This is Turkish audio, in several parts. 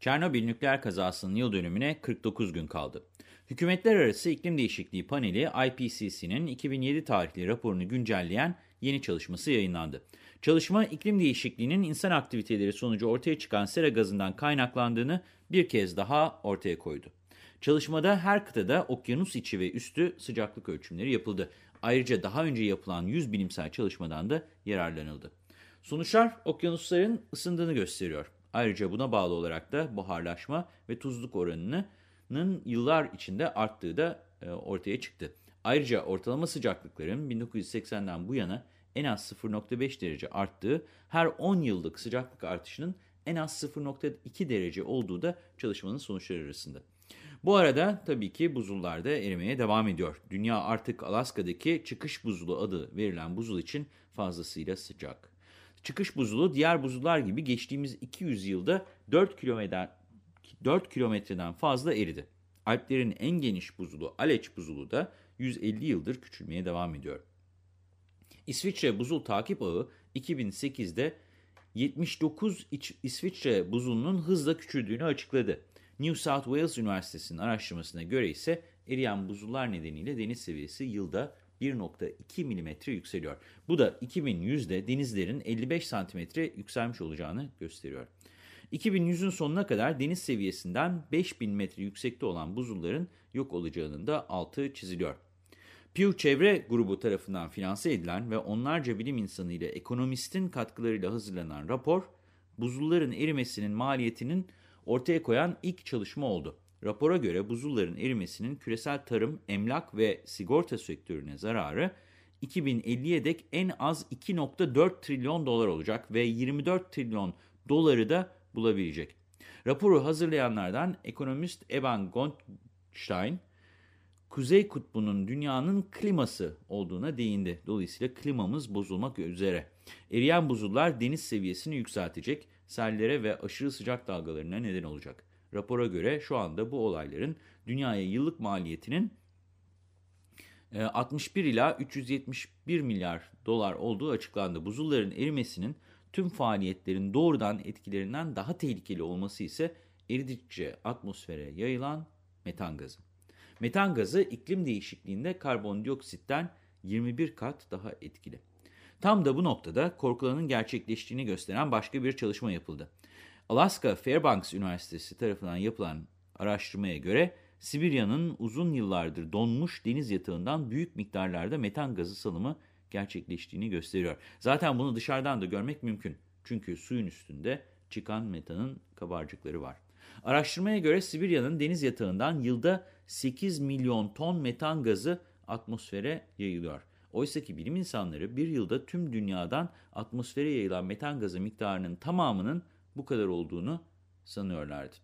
Çernobil nükleer kazasının yıl dönümüne 49 gün kaldı. Hükümetler Arası İklim Değişikliği Paneli IPCC'nin 2007 tarihli raporunu güncelleyen yeni çalışması yayınlandı. Çalışma iklim değişikliğinin insan aktiviteleri sonucu ortaya çıkan sera gazından kaynaklandığını bir kez daha ortaya koydu. Çalışmada her kıtada okyanus içi ve üstü sıcaklık ölçümleri yapıldı. Ayrıca daha önce yapılan 100 bilimsel çalışmadan da yararlanıldı. Sonuçlar okyanusların ısındığını gösteriyor. Ayrıca buna bağlı olarak da buharlaşma ve tuzluk oranının yıllar içinde arttığı da e, ortaya çıktı. Ayrıca ortalama sıcaklıkların 1980'den bu yana en az 0.5 derece arttığı, her 10 yıllık sıcaklık artışının en az 0.2 derece olduğu da çalışmanın sonuçları arasında. Bu arada tabii ki buzullar da erimeye devam ediyor. Dünya artık Alaska'daki çıkış buzulu adı verilen buzul için fazlasıyla sıcak. Çıkış buzulu diğer buzullar gibi geçtiğimiz 200 yılda 4 kilometre 4 kilometreden fazla eridi. Alplerin en geniş buzulu Aleç buzulu da 150 yıldır küçülmeye devam ediyor. İsviçre Buzul Takip Ağı 2008'de 79 İsviçre buzulunun hızla küçüldüğünü açıkladı. New South Wales Üniversitesi'nin araştırmasına göre ise eriyen buzullar nedeniyle deniz seviyesi yılda 1.2 mm yükseliyor. Bu da 2100'de denizlerin 55 cm yükselmiş olacağını gösteriyor. 2100'ün sonuna kadar deniz seviyesinden 5000 metre yüksekte olan buzulların yok olacağının da altı çiziliyor. Pew Çevre Grubu tarafından finanse edilen ve onlarca bilim insanı ile ekonomistin katkılarıyla hazırlanan rapor, buzulların erimesinin maliyetinin ortaya koyan ilk çalışma oldu. Rapora göre buzulların erimesinin küresel tarım, emlak ve sigorta sektörüne zararı 2050'ye dek en az 2.4 trilyon dolar olacak ve 24 trilyon doları da bulabilecek. Raporu hazırlayanlardan ekonomist Evan Goldstein, Kuzey Kutbu'nun dünyanın kliması olduğuna değindi. Dolayısıyla klimamız bozulmak üzere. Eriyen buzullar deniz seviyesini yükseltecek, sellere ve aşırı sıcak dalgalarına neden olacak. Rapora göre şu anda bu olayların dünyaya yıllık maliyetinin 61 e, ila 371 milyar dolar olduğu açıklandı. Buzulların erimesinin tüm faaliyetlerin doğrudan etkilerinden daha tehlikeli olması ise eridikçe atmosfere yayılan metan gazı. Metan gazı iklim değişikliğinde karbondioksitten 21 kat daha etkili. Tam da bu noktada korkulanın gerçekleştiğini gösteren başka bir çalışma yapıldı. Alaska Fairbanks Üniversitesi tarafından yapılan araştırmaya göre Sibirya'nın uzun yıllardır donmuş deniz yatağından büyük miktarlarda metan gazı salımı gerçekleştiğini gösteriyor. Zaten bunu dışarıdan da görmek mümkün. Çünkü suyun üstünde çıkan metanın kabarcıkları var. Araştırmaya göre Sibirya'nın deniz yatağından yılda 8 milyon ton metan gazı atmosfere yayılıyor. Oysa ki bilim insanları bir yılda tüm dünyadan atmosfere yayılan metan gazı miktarının tamamının bu kadar olduğunu sanıyorlardı.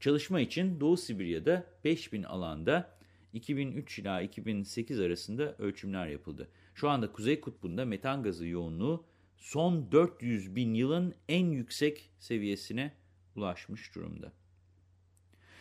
Çalışma için Doğu Sibirya'da 5000 alanda 2003 ila 2008 arasında ölçümler yapıldı. Şu anda Kuzey Kutbu'nda metan gazı yoğunluğu son 400 bin yılın en yüksek seviyesine ulaşmış durumda.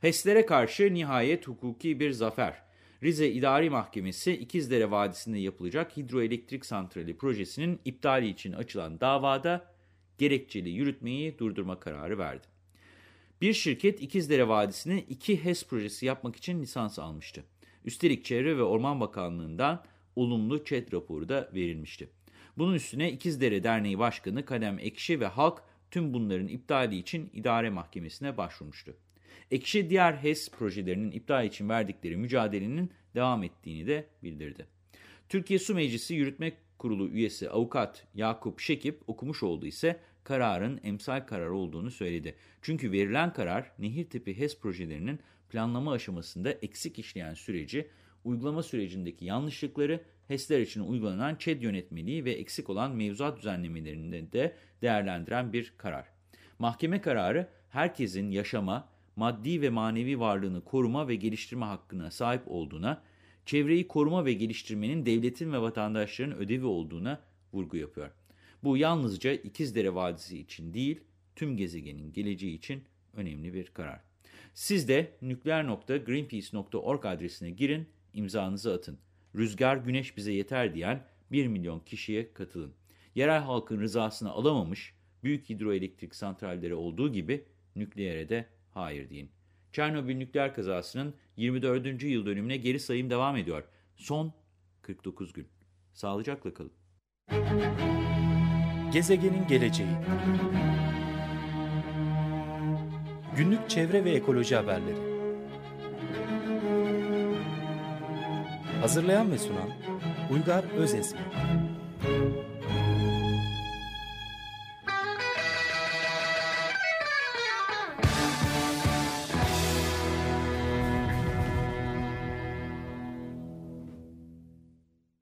HES'lere karşı nihayet hukuki bir zafer. Rize İdari Mahkemesi İkizdere Vadisi'nde yapılacak hidroelektrik santrali projesinin iptali için açılan davada gerekçeli yürütmeyi durdurma kararı verdi. Bir şirket İkizdere Vadisi'ne iki HES projesi yapmak için lisans almıştı. Üstelik Çevre ve Orman Bakanlığı'ndan olumlu ÇED raporu da verilmişti. Bunun üstüne İkizdere Derneği Başkanı Kadem Ekşi ve halk tüm bunların iptali için idare mahkemesine başvurmuştu. Ekşi diğer HES projelerinin iptal için verdikleri mücadelenin devam ettiğini de bildirdi. Türkiye Su Meclisi Yürütme Kurulu üyesi avukat Yakup Şekip okumuş oldu ise kararın emsal karar olduğunu söyledi. Çünkü verilen karar nehir tipi HES projelerinin planlama aşamasında eksik işleyen süreci, uygulama sürecindeki yanlışlıkları, HES'ler için uygulanan ÇED yönetmeliği ve eksik olan mevzuat düzenlemelerinde de değerlendiren bir karar. Mahkeme kararı herkesin yaşama, maddi ve manevi varlığını koruma ve geliştirme hakkına sahip olduğuna, çevreyi koruma ve geliştirmenin devletin ve vatandaşların ödevi olduğuna vurgu yapıyor. Bu yalnızca İkizdere Vadisi için değil, tüm gezegenin geleceği için önemli bir karar. Siz de nükleer.greenpeace.org adresine girin, imzanızı atın. Rüzgar, güneş bize yeter diyen 1 milyon kişiye katılın. Yerel halkın rızasını alamamış büyük hidroelektrik santralleri olduğu gibi nükleere de hayır deyin. Çernobil nükleer kazasının 24. yıl dönümüne geri sayım devam ediyor. Son 49 gün. Sağlıcakla kalın. Gezegenin geleceği Günlük çevre ve ekoloji haberleri Hazırlayan ve sunan Uygar Özesmi